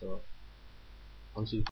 So, on to